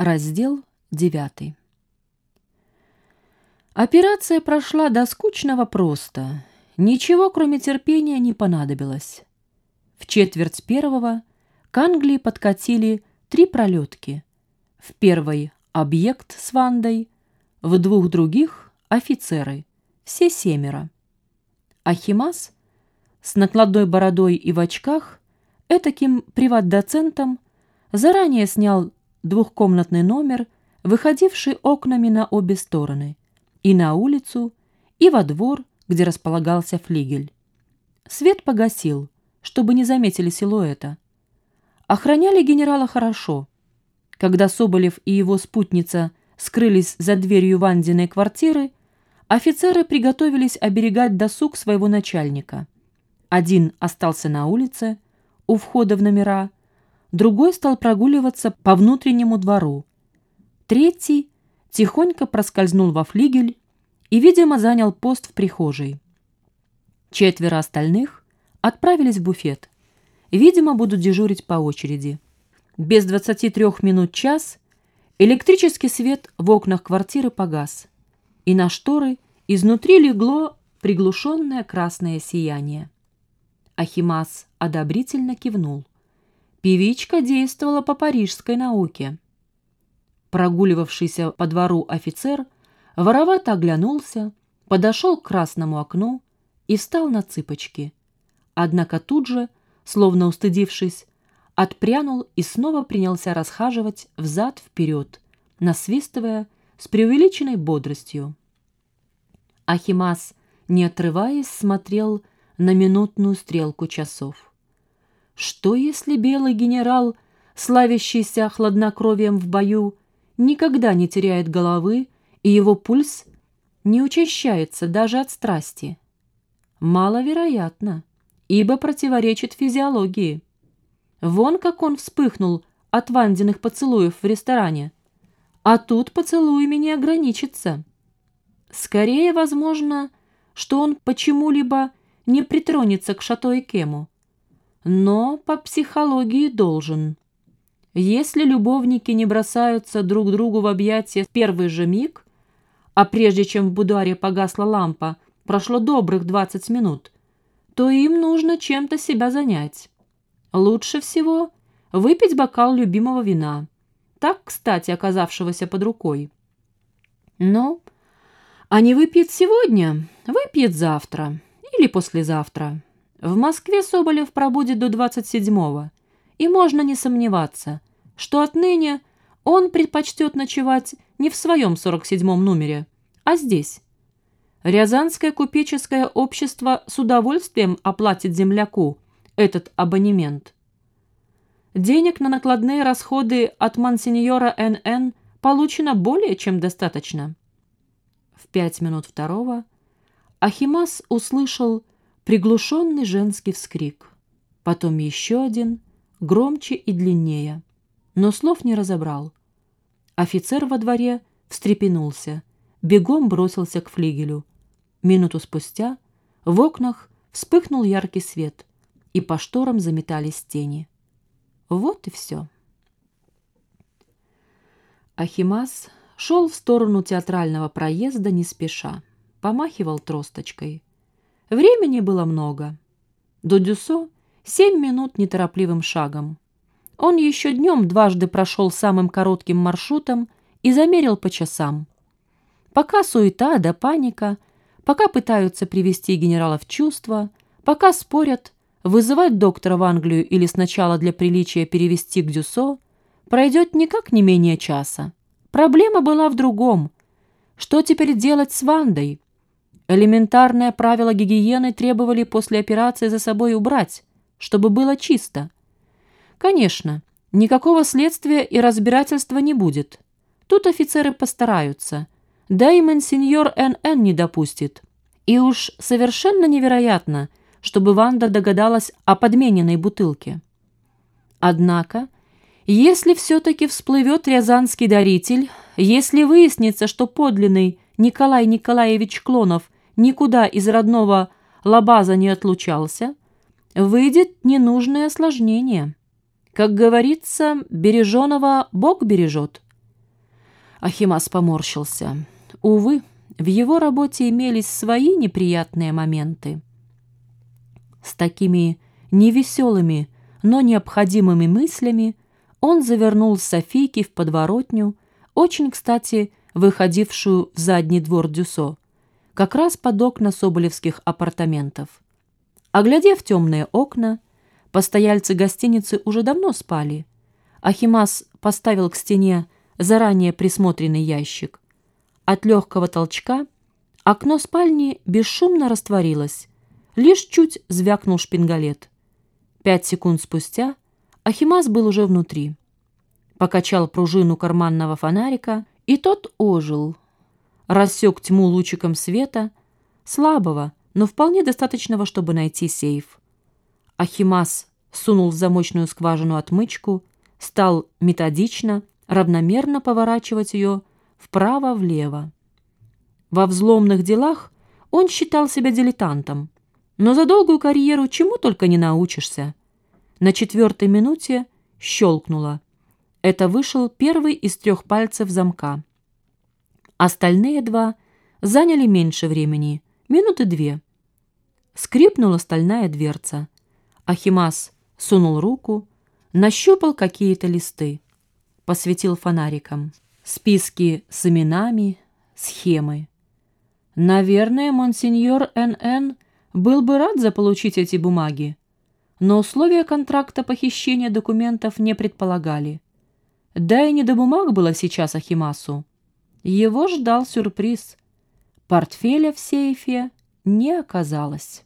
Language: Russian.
Раздел 9. Операция прошла до скучного просто. Ничего, кроме терпения, не понадобилось. В четверть первого к Англии подкатили три пролетки. В первой — объект с Вандой, в двух других — офицеры, все семеро. Ахимас с накладной бородой и в очках, этаким приват-доцентом, заранее снял двухкомнатный номер, выходивший окнами на обе стороны, и на улицу, и во двор, где располагался флигель. Свет погасил, чтобы не заметили силуэта. Охраняли генерала хорошо. Когда Соболев и его спутница скрылись за дверью Вандиной квартиры, офицеры приготовились оберегать досуг своего начальника. Один остался на улице, у входа в номера, другой стал прогуливаться по внутреннему двору. Третий тихонько проскользнул во флигель и, видимо, занял пост в прихожей. Четверо остальных отправились в буфет. Видимо, будут дежурить по очереди. Без 23 минут час электрический свет в окнах квартиры погас, и на шторы изнутри легло приглушенное красное сияние. Ахимас одобрительно кивнул. Певичка действовала по парижской науке. Прогуливавшийся по двору офицер воровато оглянулся, подошел к красному окну и встал на цыпочки. Однако тут же, словно устыдившись, отпрянул и снова принялся расхаживать взад-вперед, насвистывая с преувеличенной бодростью. Ахимас, не отрываясь, смотрел на минутную стрелку часов. Что, если белый генерал, славящийся хладнокровием в бою, никогда не теряет головы, и его пульс не учащается даже от страсти? Маловероятно, ибо противоречит физиологии. Вон как он вспыхнул от Вандиных поцелуев в ресторане. А тут поцелуями не ограничится. Скорее, возможно, что он почему-либо не притронется к Шато и Кему но по психологии должен. Если любовники не бросаются друг другу в объятия в первый же миг, а прежде чем в будуаре погасла лампа, прошло добрых 20 минут, то им нужно чем-то себя занять. Лучше всего выпить бокал любимого вина, так, кстати, оказавшегося под рукой. Ну, а не выпьет сегодня, выпьет завтра или послезавтра. В Москве Соболев пробудет до 27-го, и можно не сомневаться, что отныне он предпочтет ночевать не в своем 47-м номере, а здесь. Рязанское купеческое общество с удовольствием оплатит земляку этот абонемент. Денег на накладные расходы от мансиньора Н.Н. получено более чем достаточно. В пять минут второго Ахимас услышал приглушенный женский вскрик. Потом еще один, громче и длиннее. Но слов не разобрал. Офицер во дворе встрепенулся, бегом бросился к флигелю. Минуту спустя в окнах вспыхнул яркий свет, и по шторам заметались тени. Вот и все. Ахимас шел в сторону театрального проезда не спеша, помахивал тросточкой. Времени было много. До Дюсо семь минут неторопливым шагом. Он еще днем дважды прошел самым коротким маршрутом и замерил по часам. Пока суета да паника, пока пытаются привести генерала в чувство, пока спорят, вызывать доктора в Англию или сначала для приличия перевести к Дюсо, пройдет никак не менее часа. Проблема была в другом. Что теперь делать с Вандой? Элементарные правила гигиены требовали после операции за собой убрать, чтобы было чисто. Конечно, никакого следствия и разбирательства не будет. Тут офицеры постараются. Да и монсеньор Н.Н. не допустит. И уж совершенно невероятно, чтобы Ванда догадалась о подмененной бутылке. Однако, если все-таки всплывет рязанский даритель, если выяснится, что подлинный Николай Николаевич Клонов – никуда из родного лабаза не отлучался, выйдет ненужное осложнение. Как говорится, береженого Бог бережет. Ахимас поморщился. Увы, в его работе имелись свои неприятные моменты. С такими невеселыми, но необходимыми мыслями он завернул Софийки в подворотню, очень, кстати, выходившую в задний двор Дюсо, как раз под окна соболевских апартаментов. Оглядев темные окна, постояльцы гостиницы уже давно спали. Ахимас поставил к стене заранее присмотренный ящик. От легкого толчка окно спальни бесшумно растворилось, лишь чуть звякнул шпингалет. Пять секунд спустя Ахимас был уже внутри. Покачал пружину карманного фонарика, и тот ожил. Рассек тьму лучиком света, слабого, но вполне достаточного, чтобы найти сейф. Ахимас сунул в замочную скважину отмычку, стал методично, равномерно поворачивать ее вправо-влево. Во взломных делах он считал себя дилетантом, но за долгую карьеру чему только не научишься. На четвертой минуте щелкнуло. Это вышел первый из трех пальцев замка. Остальные два заняли меньше времени, минуты две. Скрипнула стальная дверца. Ахимас сунул руку, нащупал какие-то листы, посветил фонариком. Списки с именами, схемы. Наверное, монсеньор Н.Н. был бы рад заполучить эти бумаги, но условия контракта похищения документов не предполагали. Да и не до бумаг было сейчас Ахимасу. Его ждал сюрприз. Портфеля в сейфе не оказалось.